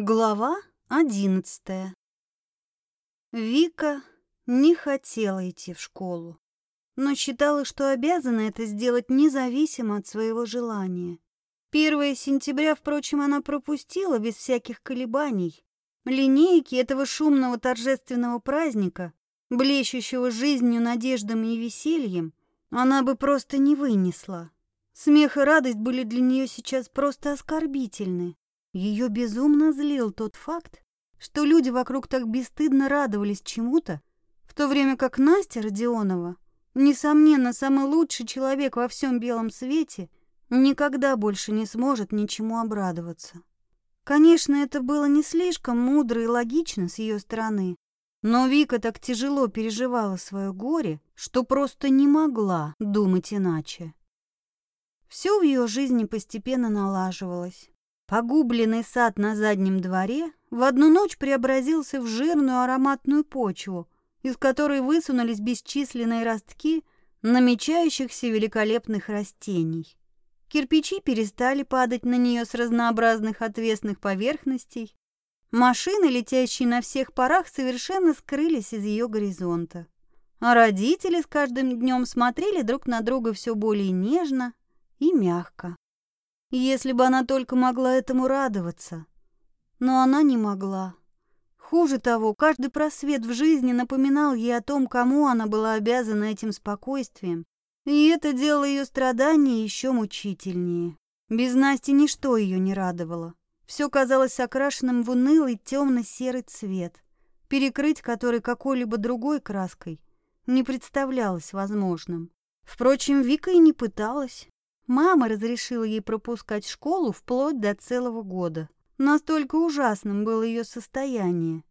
Глава одиннадцатая. Вика не хотела идти в школу, но считала, что обязана это сделать независимо от своего желания. Первое сентября, впрочем, она пропустила без всяких колебаний. Линейки этого шумного торжественного праздника, блещущего жизнью, надеждами и весельем, она бы просто не вынесла. Смех и радость были для нее сейчас просто оскорбительны. Ее безумно злил тот факт, что люди вокруг так бесстыдно радовались чему-то, в то время как Настя Родионова, несомненно, самый лучший человек во всем белом свете, никогда больше не сможет ничему обрадоваться. Конечно, это было не слишком мудро и логично с ее стороны, но Вика так тяжело переживала свое горе, что просто не могла думать иначе. Все в ее жизни постепенно налаживалось. Погубленный сад на заднем дворе в одну ночь преобразился в жирную ароматную почву, из которой высунулись бесчисленные ростки намечающихся великолепных растений. Кирпичи перестали падать на нее с разнообразных отвесных поверхностей. Машины, летящие на всех парах, совершенно скрылись из ее горизонта. А родители с каждым днем смотрели друг на друга все более нежно и мягко. Если бы она только могла этому радоваться. Но она не могла. Хуже того, каждый просвет в жизни напоминал ей о том, кому она была обязана этим спокойствием. И это делало ее страдания еще мучительнее. Без Насти ничто ее не радовало. Все казалось окрашенным в унылый темно-серый цвет, перекрыть который какой-либо другой краской не представлялось возможным. Впрочем, Вика и не пыталась. Мама разрешила ей пропускать школу вплоть до целого года. Настолько ужасным было ее состояние.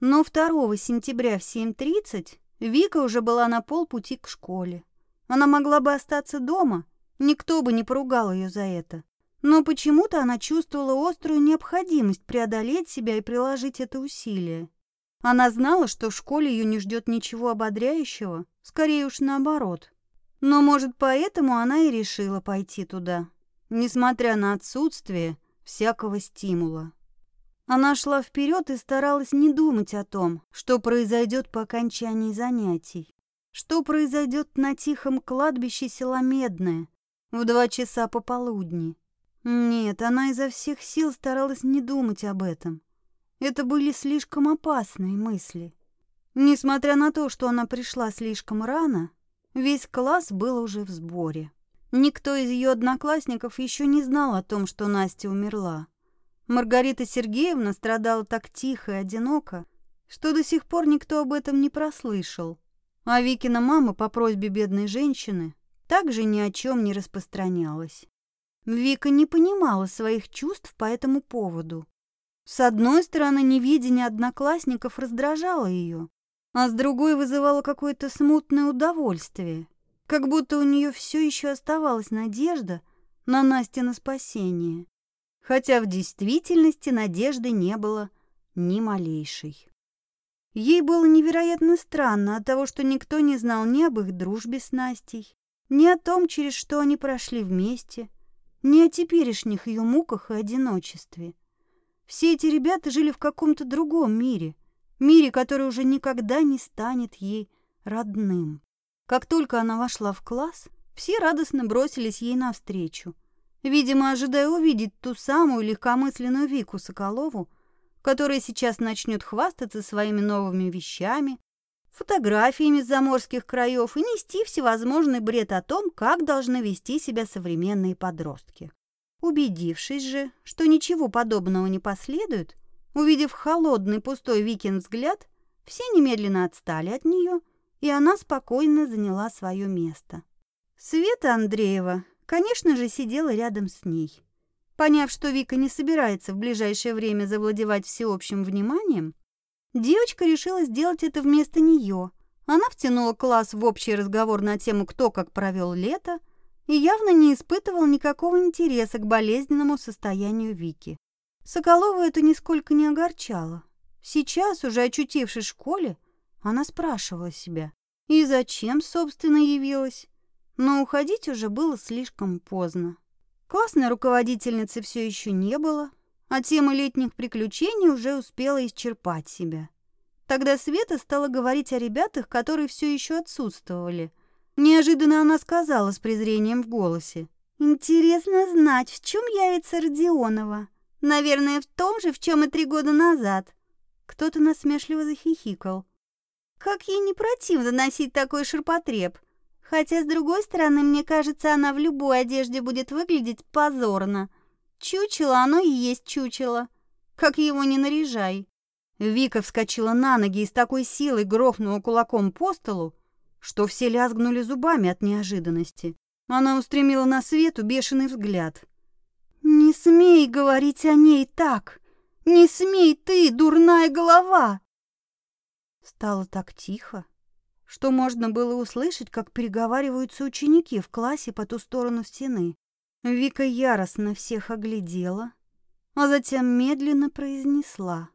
Но 2 сентября в 7.30 Вика уже была на полпути к школе. Она могла бы остаться дома, никто бы не поругал ее за это. Но почему-то она чувствовала острую необходимость преодолеть себя и приложить это усилие. Она знала, что в школе ее не ждет ничего ободряющего, скорее уж наоборот. Но, может, поэтому она и решила пойти туда, несмотря на отсутствие всякого стимула. Она шла вперед и старалась не думать о том, что произойдет по окончании занятий, что произойдет на тихом кладбище села Медное в два часа пополудни. Нет, она изо всех сил старалась не думать об этом. Это были слишком опасные мысли. Несмотря на то, что она пришла слишком рано, Весь класс был уже в сборе. Никто из ее одноклассников еще не знал о том, что Настя умерла. Маргарита Сергеевна страдала так тихо и одиноко, что до сих пор никто об этом не прослышал. А Викина мама по просьбе бедной женщины также ни о чем не распространялась. Вика не понимала своих чувств по этому поводу. С одной стороны, невидение одноклассников раздражало ее, а с другой вызывало какое-то смутное удовольствие, как будто у нее все еще оставалась надежда на Настя спасение, хотя в действительности надежды не было ни малейшей. Ей было невероятно странно от того, что никто не знал ни об их дружбе с Настей, ни о том, через что они прошли вместе, ни о теперешних ее муках и одиночестве. Все эти ребята жили в каком-то другом мире – мире, который уже никогда не станет ей родным. Как только она вошла в класс, все радостно бросились ей навстречу, видимо, ожидая увидеть ту самую легкомысленную Вику Соколову, которая сейчас начнет хвастаться своими новыми вещами, фотографиями с заморских краев и нести всевозможный бред о том, как должны вести себя современные подростки. Убедившись же, что ничего подобного не последует, Увидев холодный пустой Викин взгляд, все немедленно отстали от нее, и она спокойно заняла свое место. Света Андреева, конечно же, сидела рядом с ней. Поняв, что Вика не собирается в ближайшее время завладевать всеобщим вниманием, девочка решила сделать это вместо нее. Она втянула класс в общий разговор на тему «Кто как провел лето» и явно не испытывал никакого интереса к болезненному состоянию Вики. Соколову это нисколько не огорчало. Сейчас, уже очутившись в школе, она спрашивала себя, и зачем, собственно, явилась. Но уходить уже было слишком поздно. Классной руководительницы все еще не было, а тема летних приключений уже успела исчерпать себя. Тогда Света стала говорить о ребятах, которые все еще отсутствовали. Неожиданно она сказала с презрением в голосе. «Интересно знать, в чем явится Родионова. Наверное, в том же, в чем и три года назад». Кто-то насмешливо захихикал. «Как ей не противно носить такой ширпотреб. Хотя, с другой стороны, мне кажется, она в любой одежде будет выглядеть позорно. Чучело оно и есть чучело. Как его не наряжай». Вика вскочила на ноги и с такой силой грохнула кулаком по столу, что все лязгнули зубами от неожиданности. Она устремила на Свету бешеный взгляд. «Не смей говорить о ней так! Не смей ты, дурная голова!» Стало так тихо, что можно было услышать, как переговариваются ученики в классе по ту сторону стены. Вика яростно всех оглядела, а затем медленно произнесла.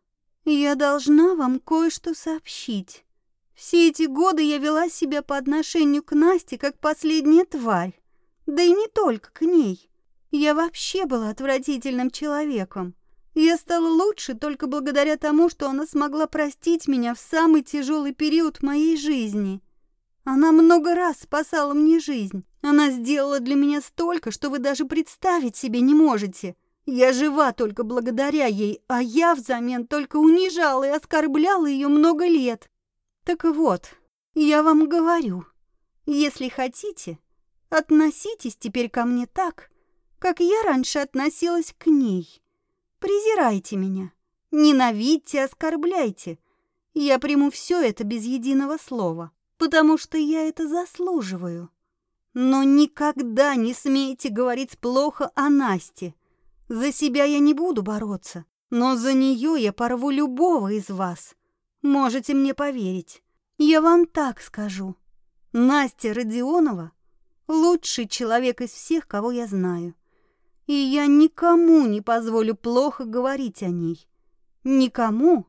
«Я должна вам кое-что сообщить. Все эти годы я вела себя по отношению к Насте как последняя тварь. Да и не только к ней. Я вообще была отвратительным человеком. Я стала лучше только благодаря тому, что она смогла простить меня в самый тяжелый период моей жизни. Она много раз спасала мне жизнь. Она сделала для меня столько, что вы даже представить себе не можете. Я жива только благодаря ей, а я взамен только унижала и оскорбляла ее много лет. Так вот, я вам говорю, если хотите, относитесь теперь ко мне так, как я раньше относилась к ней. Презирайте меня, ненавидьте, оскорбляйте. Я приму все это без единого слова, потому что я это заслуживаю. Но никогда не смейте говорить плохо о Насте. За себя я не буду бороться, но за нее я порву любого из вас. Можете мне поверить. Я вам так скажу. Настя Родионова — лучший человек из всех, кого я знаю и я никому не позволю плохо говорить о ней. Никому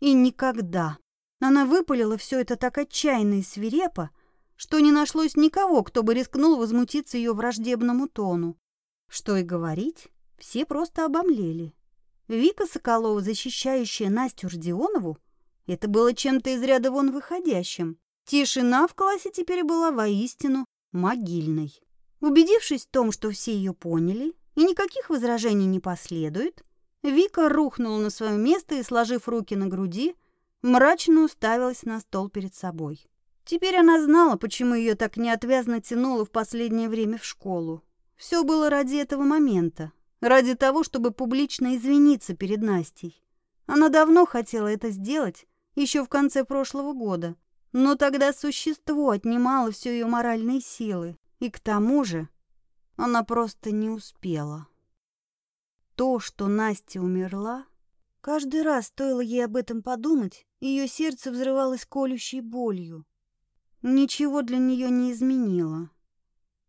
и никогда. Она выпалила все это так отчаянно и свирепо, что не нашлось никого, кто бы рискнул возмутиться ее враждебному тону. Что и говорить, все просто обомлели. Вика Соколова, защищающая Настю Родионову, это было чем-то из ряда вон выходящим. Тишина в классе теперь была воистину могильной. Убедившись в том, что все ее поняли, и никаких возражений не последует, Вика рухнула на свое место и, сложив руки на груди, мрачно уставилась на стол перед собой. Теперь она знала, почему ее так неотвязно тянуло в последнее время в школу. Все было ради этого момента, ради того, чтобы публично извиниться перед Настей. Она давно хотела это сделать, еще в конце прошлого года, но тогда существо отнимало все ее моральные силы, и к тому же она просто не успела. То, что Настя умерла, каждый раз стоило ей об этом подумать, ее сердце взрывалось колющей болью. Ничего для нее не изменило.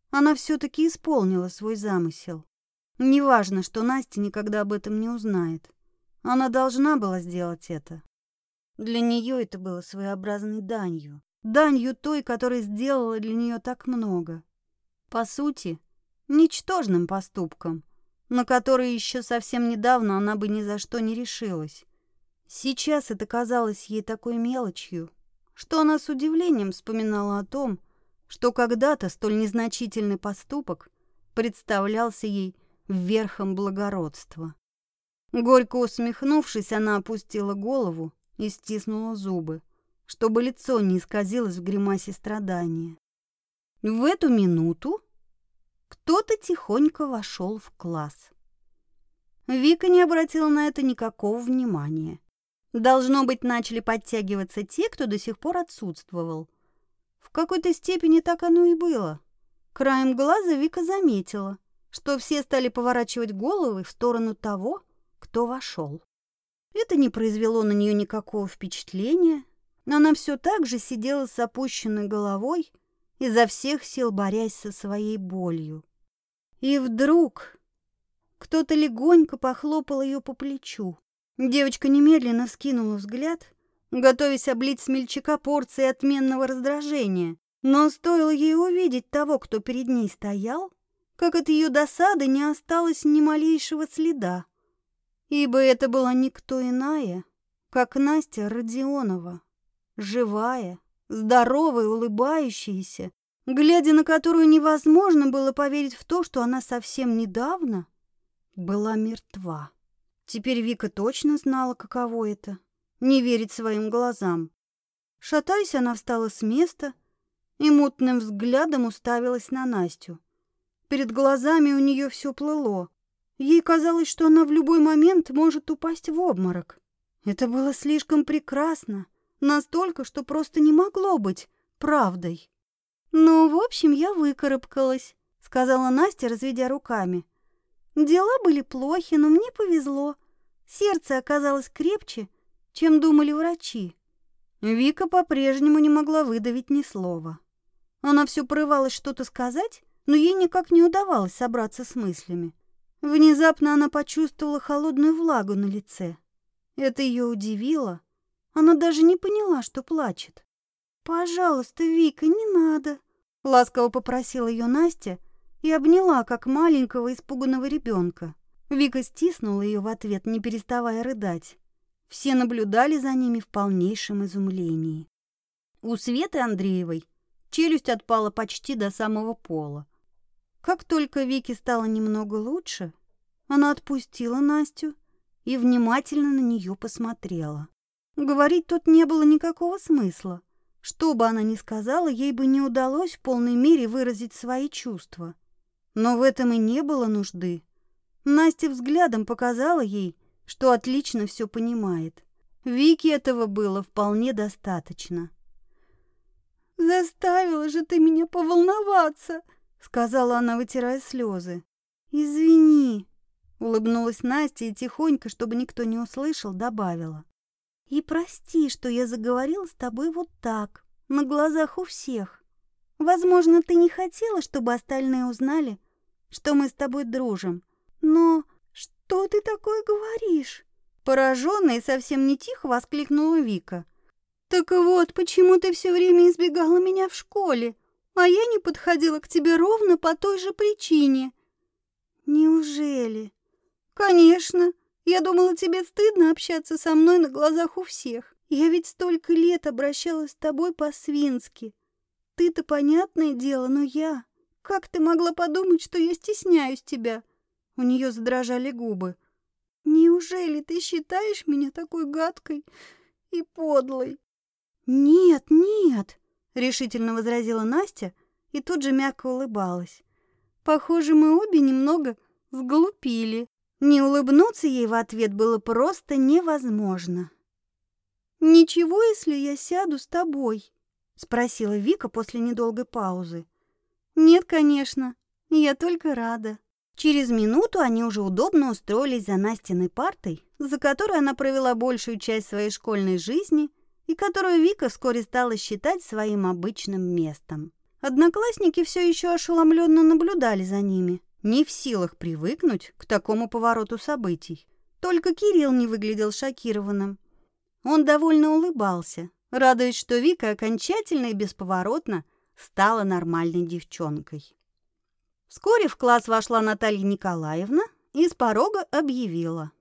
Она все-таки исполнила свой замысел. Неважно, что Настя никогда об этом не узнает. Она должна была сделать это. Для нее это было своеобразной данью. Данью той, которая сделала для нее так много. По сути, ничтожным поступком, на который еще совсем недавно она бы ни за что не решилась. Сейчас это казалось ей такой мелочью, что она с удивлением вспоминала о том, что когда-то столь незначительный поступок представлялся ей верхом благородства. Горько усмехнувшись, она опустила голову и стиснула зубы, чтобы лицо не исказилось в гримасе страдания. В эту минуту кто-то тихонько вошел в класс. Вика не обратила на это никакого внимания. Должно быть, начали подтягиваться те, кто до сих пор отсутствовал. В какой-то степени так оно и было. Краем глаза Вика заметила, что все стали поворачивать головы в сторону того, кто вошел. Это не произвело на нее никакого впечатления. Она все так же сидела с опущенной головой изо всех сил борясь со своей болью. И вдруг кто-то легонько похлопал ее по плечу. Девочка немедленно вскинула взгляд, готовясь облить смельчака порцией отменного раздражения. Но стоило ей увидеть того, кто перед ней стоял, как от ее досады не осталось ни малейшего следа. ибо это была никто иная, как Настя Родионова, живая, здоровая, улыбающаяся, глядя на которую невозможно было поверить в то, что она совсем недавно была мертва. Теперь Вика точно знала, каково это — не верить своим глазам. Шатаясь, она встала с места и мутным взглядом уставилась на Настю. Перед глазами у нее все плыло. Ей казалось, что она в любой момент может упасть в обморок. Это было слишком прекрасно, настолько, что просто не могло быть правдой. «Ну, в общем, я выкарабкалась», — сказала Настя, разведя руками. «Дела были плохи, но мне повезло. Сердце оказалось крепче, чем думали врачи». Вика по-прежнему не могла выдавить ни слова. Она все порывалась что-то сказать, но ей никак не удавалось собраться с мыслями. Внезапно она почувствовала холодную влагу на лице. Это ее удивило. Она даже не поняла, что плачет. «Пожалуйста, Вика, не надо!» Ласково попросила ее Настя и обняла, как маленького испуганного ребенка. Вика стиснула ее в ответ, не переставая рыдать. Все наблюдали за ними в полнейшем изумлении. У Светы Андреевой челюсть отпала почти до самого пола. Как только Вике стало немного лучше, она отпустила Настю и внимательно на нее посмотрела. Говорить тут не было никакого смысла. Что бы она ни сказала, ей бы не удалось в полной мере выразить свои чувства. Но в этом и не было нужды. Настя взглядом показала ей, что отлично все понимает. Вике этого было вполне достаточно. «Заставила же ты меня поволноваться!» — сказала она, вытирая слезы. «Извини!» — улыбнулась Настя и тихонько, чтобы никто не услышал, добавила. И прости, что я заговорила с тобой вот так, на глазах у всех. Возможно, ты не хотела, чтобы остальные узнали, что мы с тобой дружим. Но что ты такое говоришь? Пораженная и совсем не тихо воскликнула Вика. Так вот, почему ты все время избегала меня в школе, а я не подходила к тебе ровно по той же причине. Неужели? Конечно. Я думала, тебе стыдно общаться со мной на глазах у всех. Я ведь столько лет обращалась с тобой по-свински. Ты-то понятное дело, но я... Как ты могла подумать, что я стесняюсь тебя?» У нее задрожали губы. «Неужели ты считаешь меня такой гадкой и подлой?» «Нет, нет!» — решительно возразила Настя и тут же мягко улыбалась. «Похоже, мы обе немного сглупили». Не улыбнуться ей в ответ было просто невозможно. «Ничего, если я сяду с тобой?» — спросила Вика после недолгой паузы. «Нет, конечно, я только рада». Через минуту они уже удобно устроились за Настиной партой, за которой она провела большую часть своей школьной жизни и которую Вика вскоре стала считать своим обычным местом. Одноклассники все еще ошеломленно наблюдали за ними, не в силах привыкнуть к такому повороту событий. Только Кирилл не выглядел шокированным. Он довольно улыбался, радуясь, что Вика окончательно и бесповоротно стала нормальной девчонкой. Вскоре в класс вошла Наталья Николаевна и с порога объявила.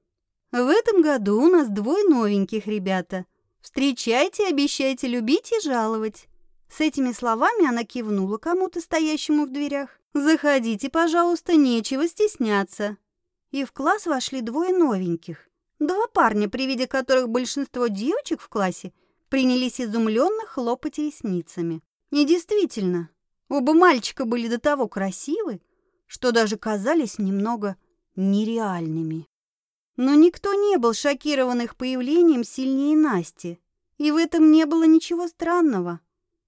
«В этом году у нас двое новеньких, ребята. Встречайте, обещайте любить и жаловать». С этими словами она кивнула кому-то, стоящему в дверях. «Заходите, пожалуйста, нечего стесняться». И в класс вошли двое новеньких. Два парня, при виде которых большинство девочек в классе принялись изумленно хлопать ресницами. И действительно, оба мальчика были до того красивы, что даже казались немного нереальными. Но никто не был шокирован их появлением сильнее Насти, и в этом не было ничего странного,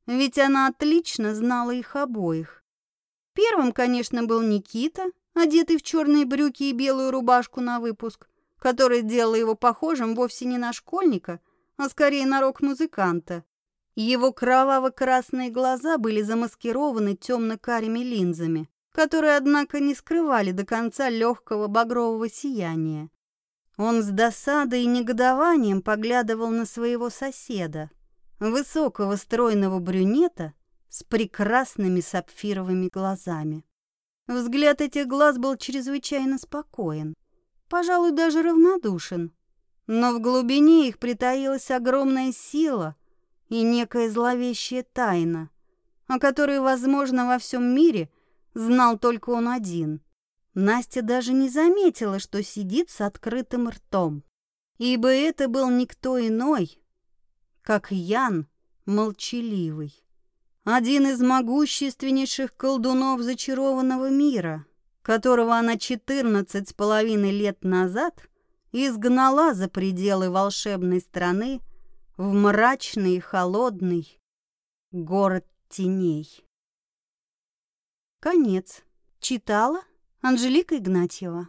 ведь она отлично знала их обоих. Первым, конечно, был Никита, одетый в черные брюки и белую рубашку на выпуск, которая сделала его похожим вовсе не на школьника, а скорее на рок-музыканта. Его кроваво-красные глаза были замаскированы темно-карими линзами, которые, однако, не скрывали до конца легкого багрового сияния. Он с досадой и негодованием поглядывал на своего соседа, высокого стройного брюнета, с прекрасными сапфировыми глазами. Взгляд этих глаз был чрезвычайно спокоен. пожалуй, даже равнодушен. Но в глубине их притаилась огромная сила и некая зловещая тайна, о которой, возможно, во всем мире знал только он один. Настя даже не заметила, что сидит с открытым ртом, ибо это был никто иной, как Ян Молчаливый, один из могущественнейших колдунов зачарованного мира, которого она четырнадцать с половиной лет назад изгнала за пределы волшебной страны в мрачный и холодный город теней. Конец. Читала Анжелика Игнатьева.